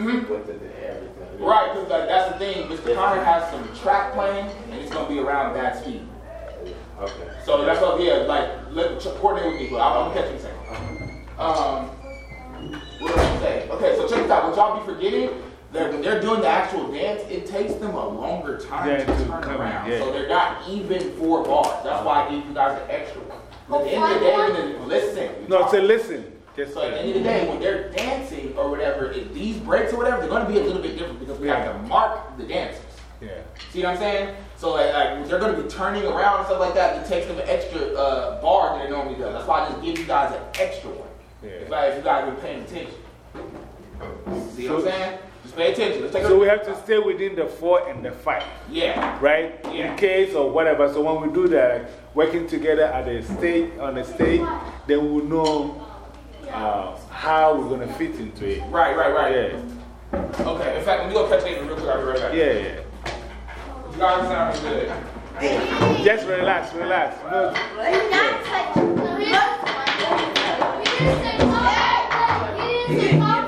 -hmm. with everything. Right, because like, that's the thing. Mr. Connor has some track playing, and it's going to be around that speed. Okay. So that's what, yeah, like, let, coordinate with me, but I'm, I'm going to catch you in a second. Um, what was I say? Okay, so check this out. What y'all be forgetting, that when they're doing the actual dance, it takes them a longer time Yeah, to to turn come around. yeah. So they're not even four bars. That's why I gave you guys an extra one. At the end of the day, listen. No, talk- say listen. So at the end of the day, when they're dancing or whatever, if these breaks or whatever, they're going to be a little bit different because we have to mark the dancers. Yeah. See what I'm saying? So like, like they're going to be turning around and stuff like that. It takes them an extra uh, bar than it normally does. That's why I just give you guys an extra one. Yeah. If, I, if you guys been paying attention. See what I'm saying? Just pay attention. Let's take So we have to stay within the four and the five, Yeah. right? Yeah. In case or whatever. So when we do that, working together at the stage, on the stage, then we'll know uh, how we're going to fit into it. Right, right, right. Yeah. Okay. In fact, let me go catch Nathan real quick. I'll be right back. Yeah, yeah. You guys sound good. Just relax, relax. No, just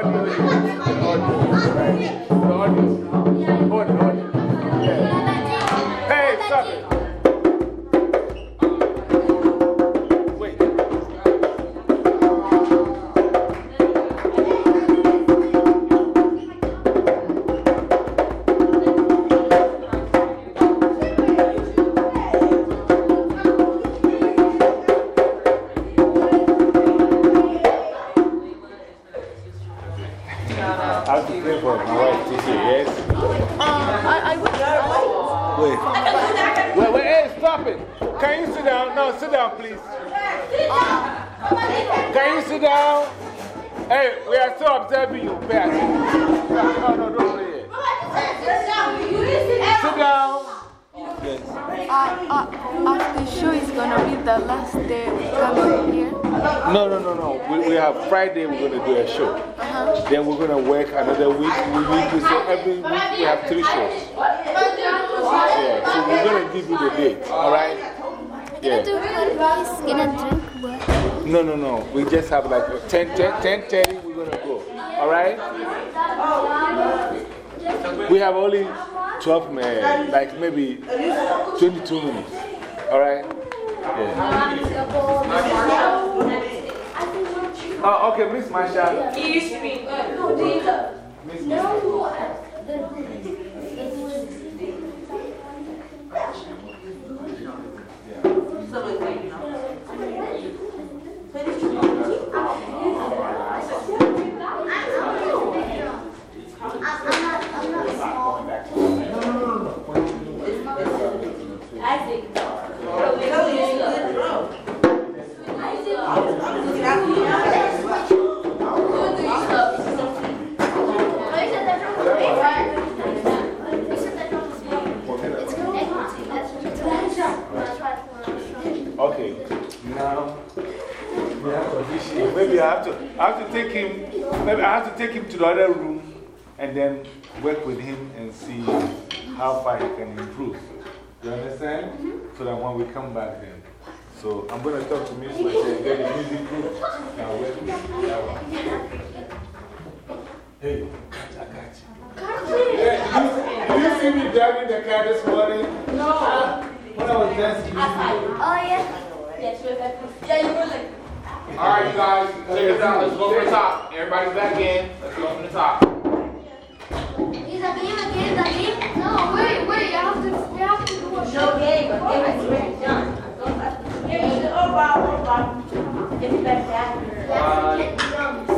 God will, God will, God will. Yeah. He's gonna drink what? No, no, no. We just have like 10, 10, 10 30, we're going to go. All right? We have only 12 minutes, like maybe 22 minutes. All right? Yeah. Oh, okay, Miss Marsha. Miss Okay, now we have to audition. Maybe I have to, I have to take him, maybe I have to take him to the other room and then work with him and see how far he can improve. You understand? Mm-hmm. So that when we come back then. So I'm going to talk to Miss Marsha and get the music group. Now, work with that one. Hey, I got you. Yeah, did, you, did you see me driving the car this morning? No. When I was dancing, you Oh, yeah. Yes, we're back. Yeah, you were like. All right, you guys, check this out. Let's go from the top. Everybody's back in. Let's go from the top. Is a game again? Is a game? No, wait, wait. You have to, you have to do a show game. A game is already done. Oh, wow, oh, wow. Get back down. Quiet,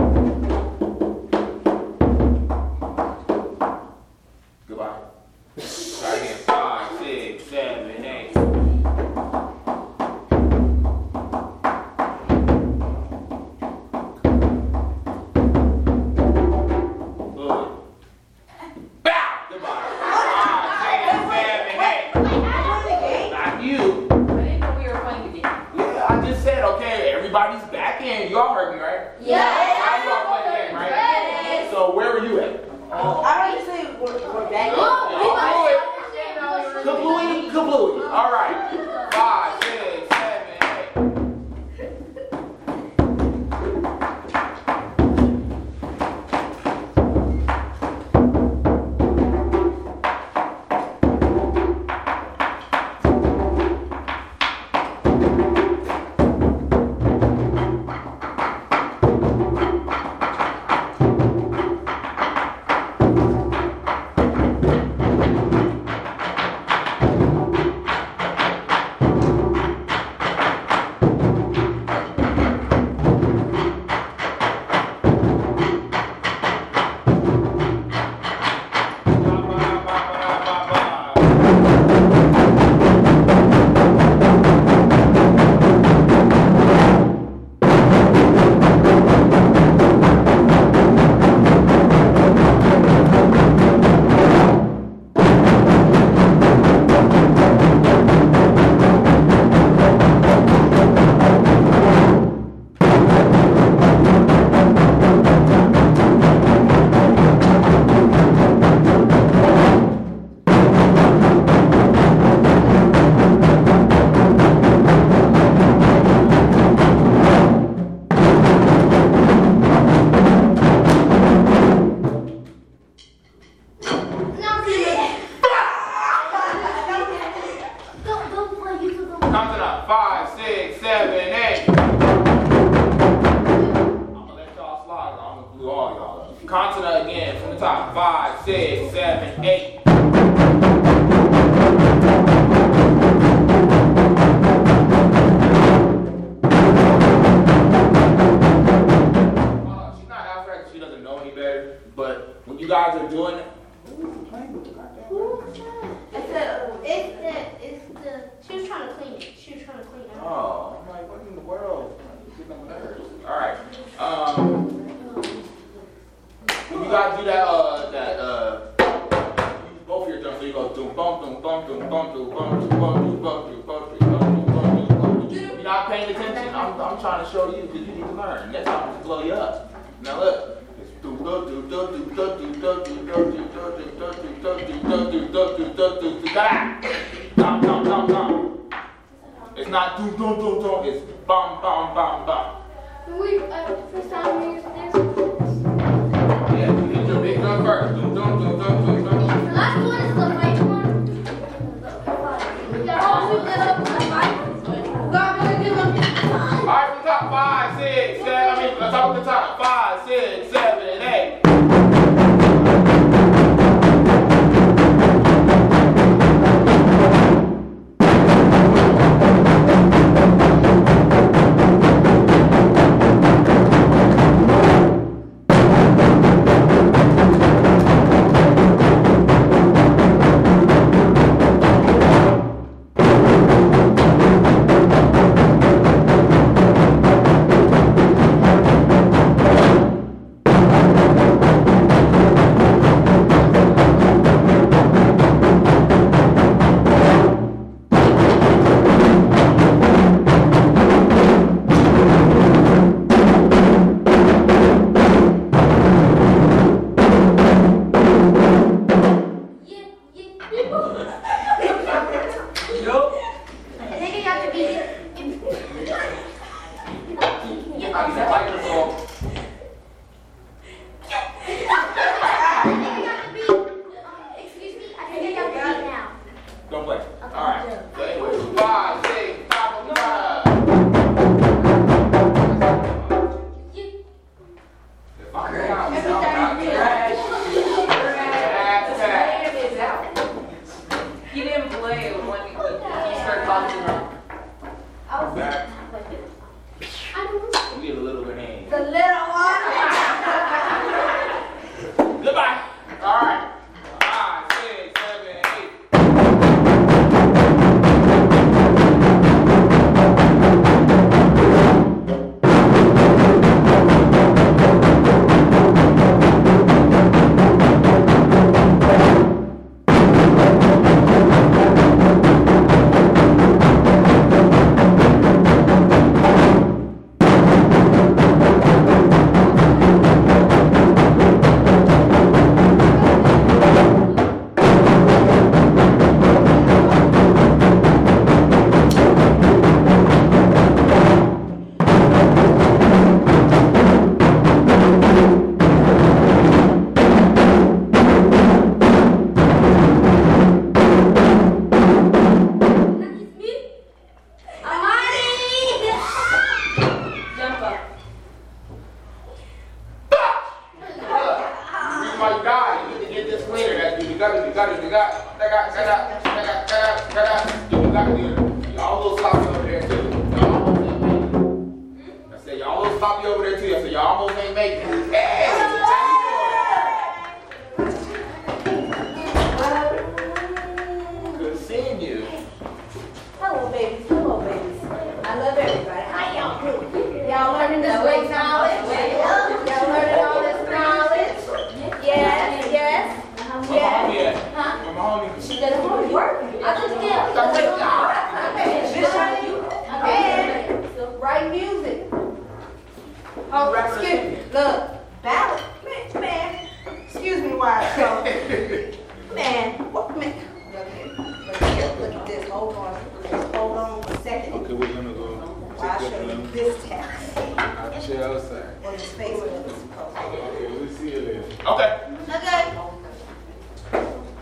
7, 8.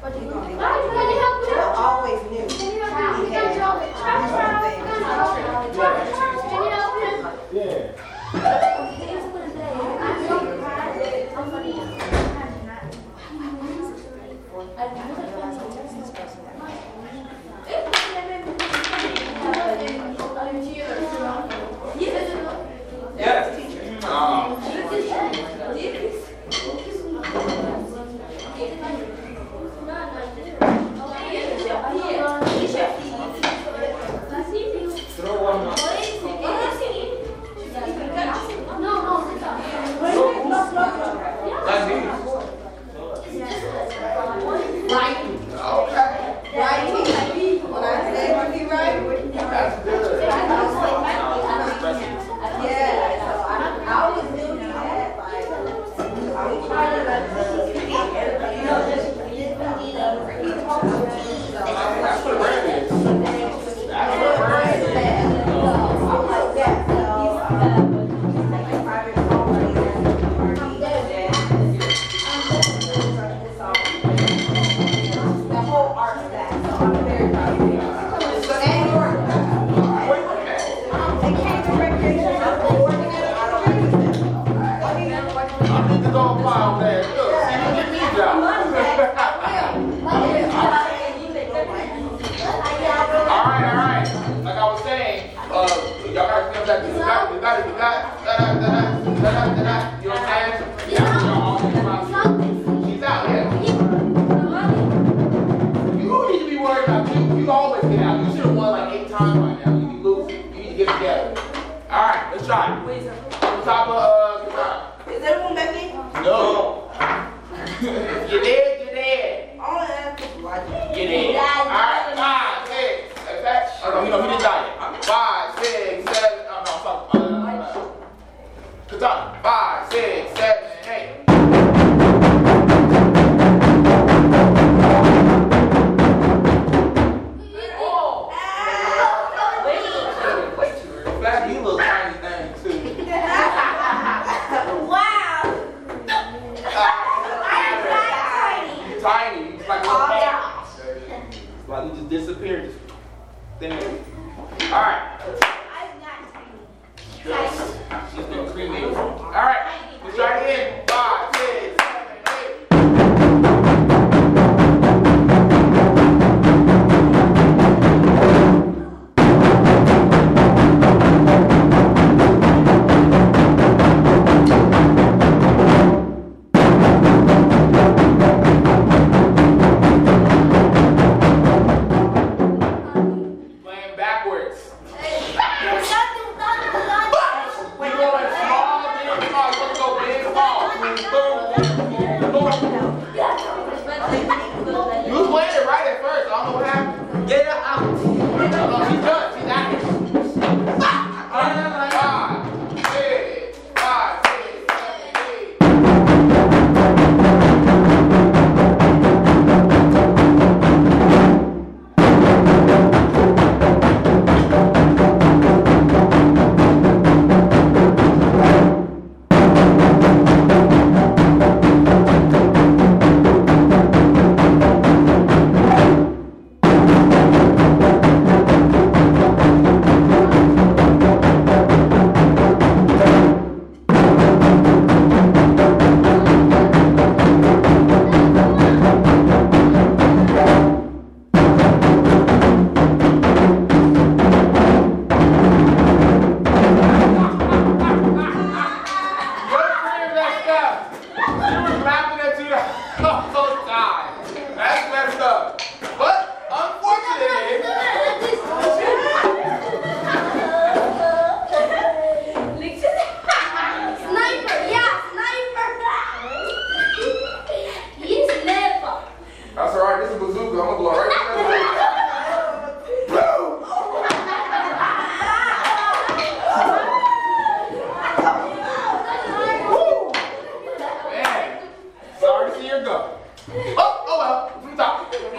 Pode ir,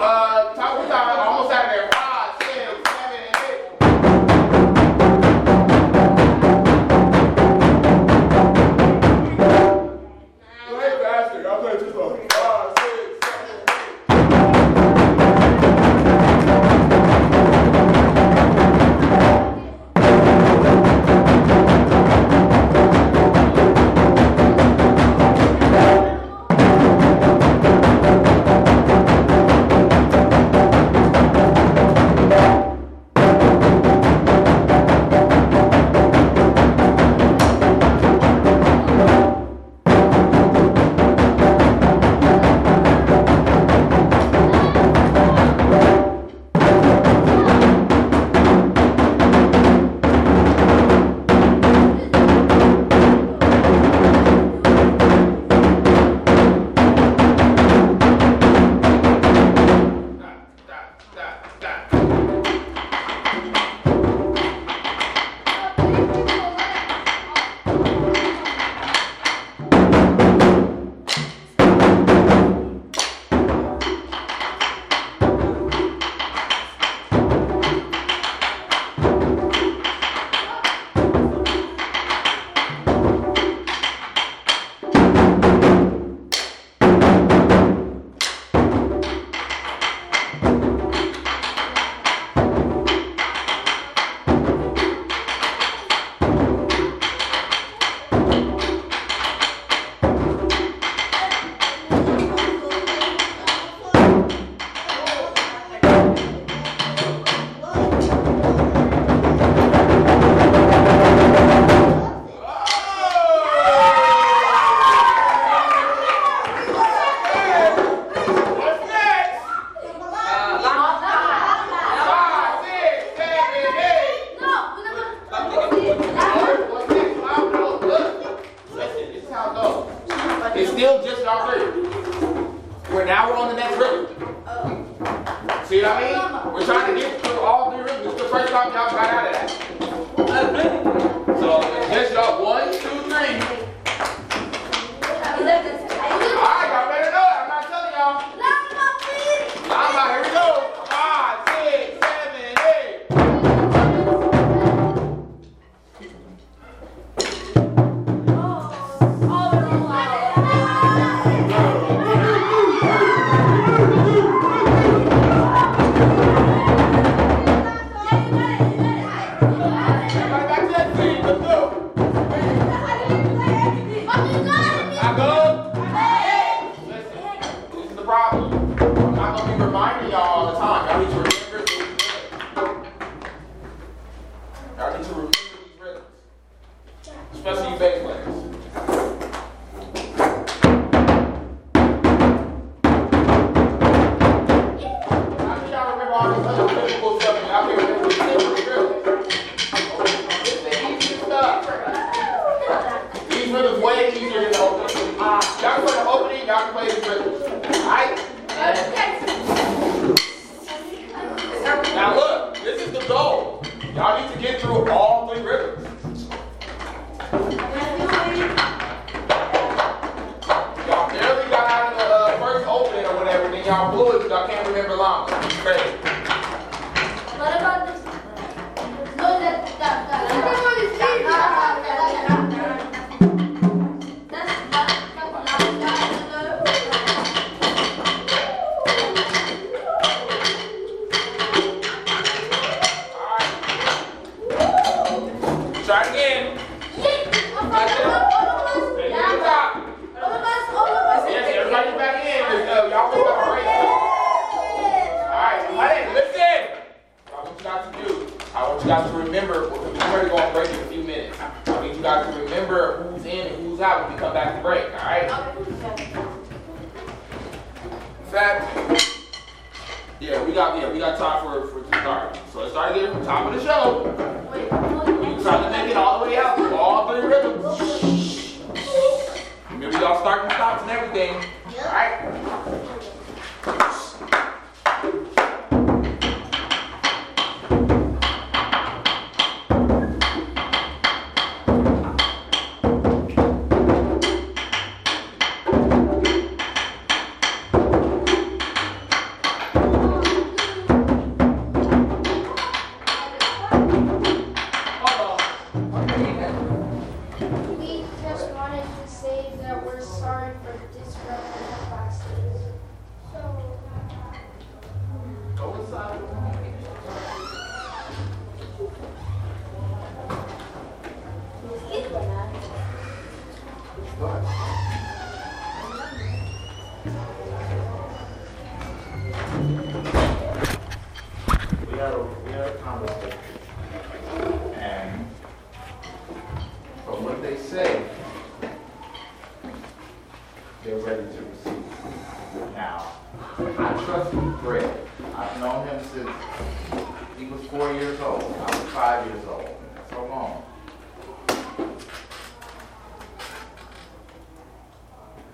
Bye. Y'all need to get through all three rivers. Y'all barely got out of the uh, first opening or whatever, then y'all blew it, y'all can't remember. It's crazy.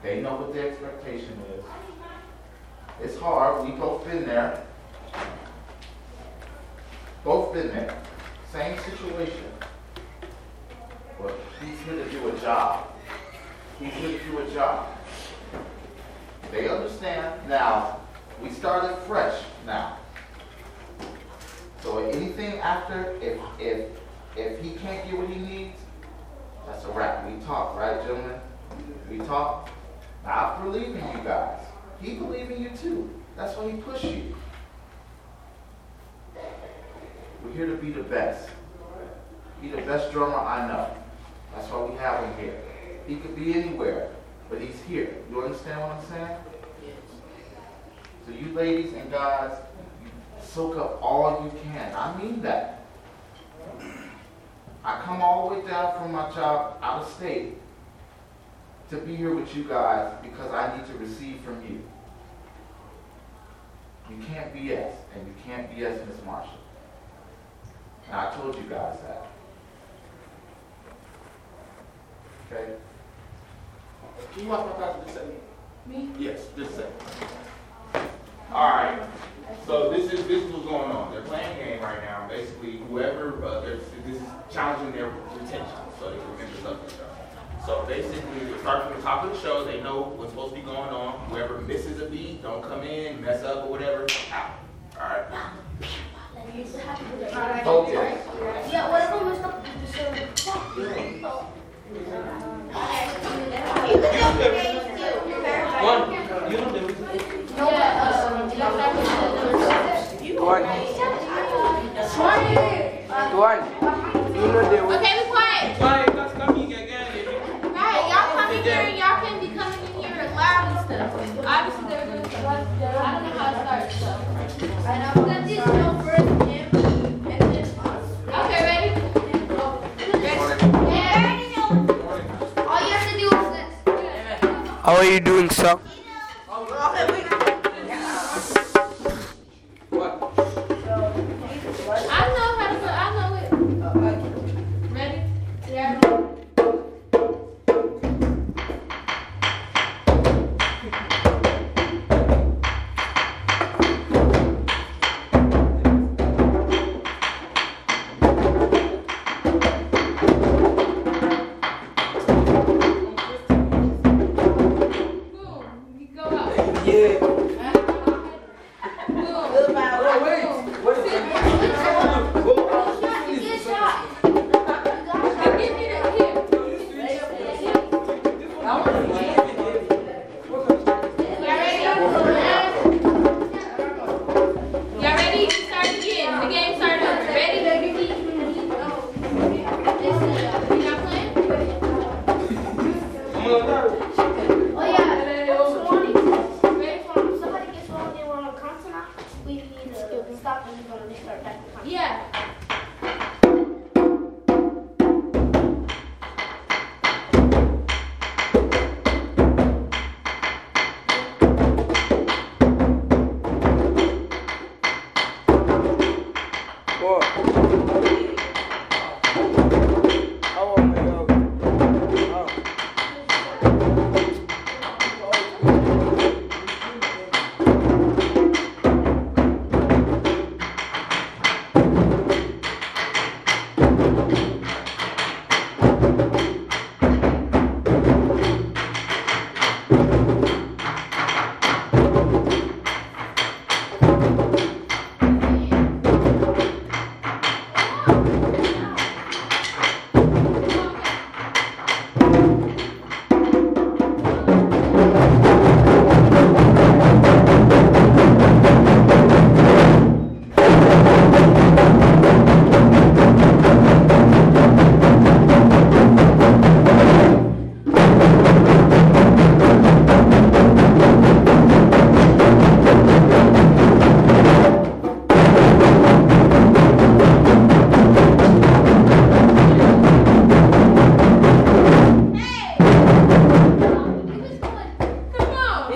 They know what the expectation is. It's hard. We both been there. Both been there. Same situation. But he's here to do a job. He's here to do a job. They understand. Now, we started fresh now. So anything after, if, if, if he can't get what he needs, that's a wrap. We talk, right, gentlemen? We talk. I believe in you guys. He believe in you too. That's why he pushed you. We're here to be the best. Be the best drummer I know. That's why we have him here. He could be anywhere, but he's here. You understand what I'm saying? So you ladies and guys, soak up all you can. I mean that. I come all the way down from my job out of state to be here with you guys because I need to receive from you. You can't BS, and you can't BS Miss Marshall. And I told you guys that. Okay? Can you watch my class for just a second? Me? Yes, just a second. Alright, so this is, this is what's going on. They're playing a game right now. Basically, whoever, uh, this is challenging their retention so they can remember stuff. So basically, we start from the top of the show. They know what's supposed to be going on. Whoever misses a beat, don't come in, mess up or whatever, out. Alright? Okay. Yeah, whatever messed up the One, you know the One, you know the Okay, be quiet. Why I don't know how to start stuff. I know. Let this go first, him, and then us. Okay, ready? Ready? Yeah. All you have to do is this. How are you doing, sir?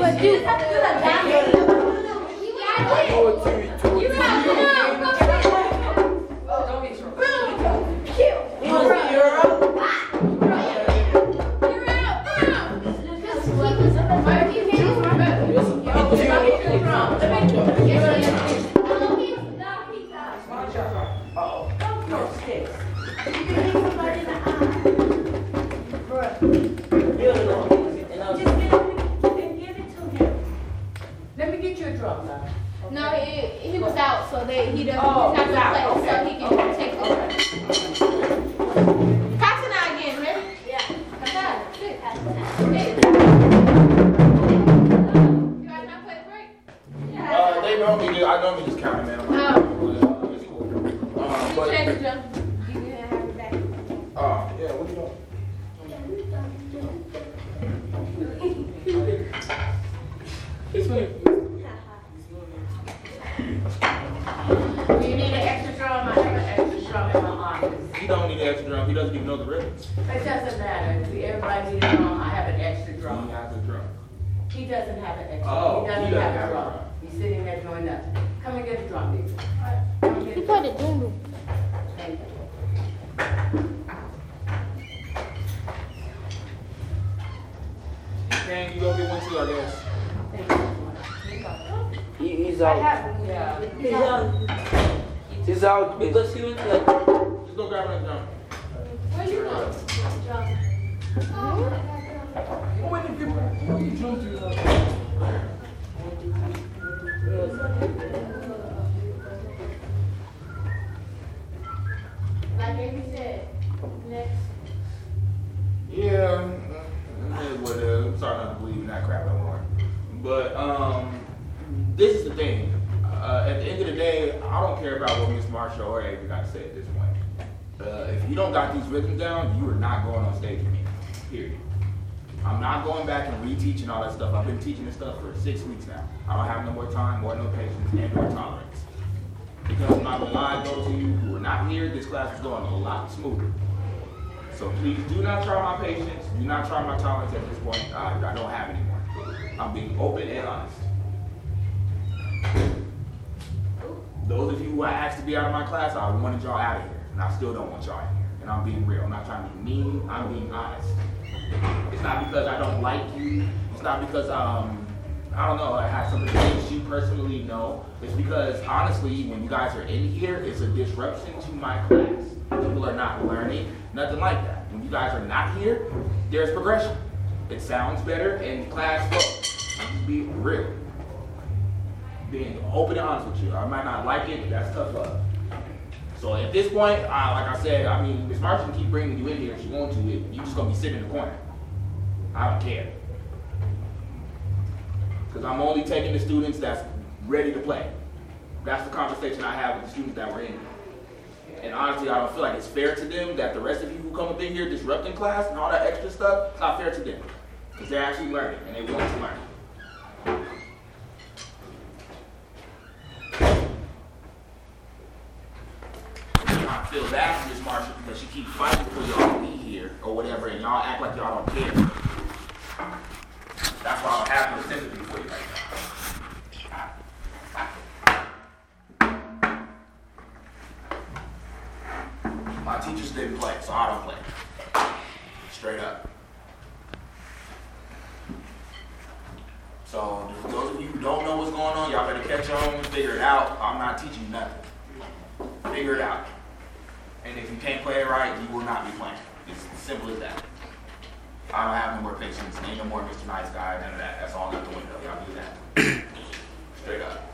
But you doesn't matter, see, everybody needs a drum, I have an extra He drum. has a drum. He doesn't have an extra, Oh, he he doesn't doesn't have have a a drum. drum. He's sitting there doing nothing. Come and get a drum, baby. Come and get a You drum. put it doom Thank you. Shane, you go get one too, I guess. He, he's out. Yeah. He's out. He's out because he went to like. Just go grab another drum. Marshall or Avery got at this. Uh, if you don't got these rhythms down, you are not going on stage with me. Period. I'm not going back and reteaching all that stuff. I've been teaching this stuff for six weeks now. I don't have no more time, more no patience, and more tolerance. Because I'm not gonna lie, those of you who are not here, this class is going a lot smoother. So please do not try my patience, do not try my tolerance at this point. I, I don't have anymore. I'm being open and honest. Those of you who I asked to be out of my class, I wanted y'all out of here. And I still don't want y'all in here. And I'm being real. I'm not trying to be mean, I'm being honest. It's not because I don't like you. It's not because, um, I don't know, I have something against you personally. No. It's because, honestly, when you guys are in here, it's a disruption to my class. People are not learning, nothing like that. When you guys are not here, there's progression. It sounds better and class flows. Just being real. Being open and honest with you. I might not like it, but that's tough love. So at this point, uh, like I said, I mean, Miss Marshall can keep bringing you in here if she wants to. you're just gonna be sitting in the corner. I don't care. Because I'm only taking the students that's ready to play. That's the conversation I have with the students that were in. And honestly, I don't feel like it's fair to them that the rest of you who come up in here disrupting class and all that extra stuff, it's not fair to them. Because they're actually learning and they want to learn. I feel bad for Miss Marshall because she keeps fighting for y'all to be here or whatever, and y'all act like y'all don't care. That's why I don't have no sympathy for you right now. My teachers didn't play, so I don't play. Straight up. So, those of you who don't know what's going on, y'all better catch on, and figure it out. I'm not teaching nothing. Figure it out. And if you can't play it right, you will not be playing. It's simple as that. I don't have no more patience, ain't no more Mr. Nice Guy, none of that. That's all out the window. Y'all do that. Straight up.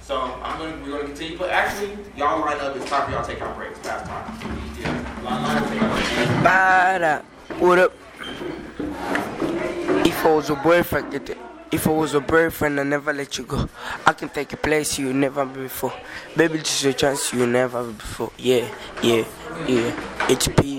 So I'm gonna we're gonna continue, but actually, y'all line up. It's time for y'all to take our breaks. Past time. Yeah. Line, line up, take our breaks. Para. What up? If I was a boyfriend, it- if I was a boyfriend, I'd never let you go. I can take a place you never before. Baby, this is a chance you never before. Yeah, yeah, yeah. HP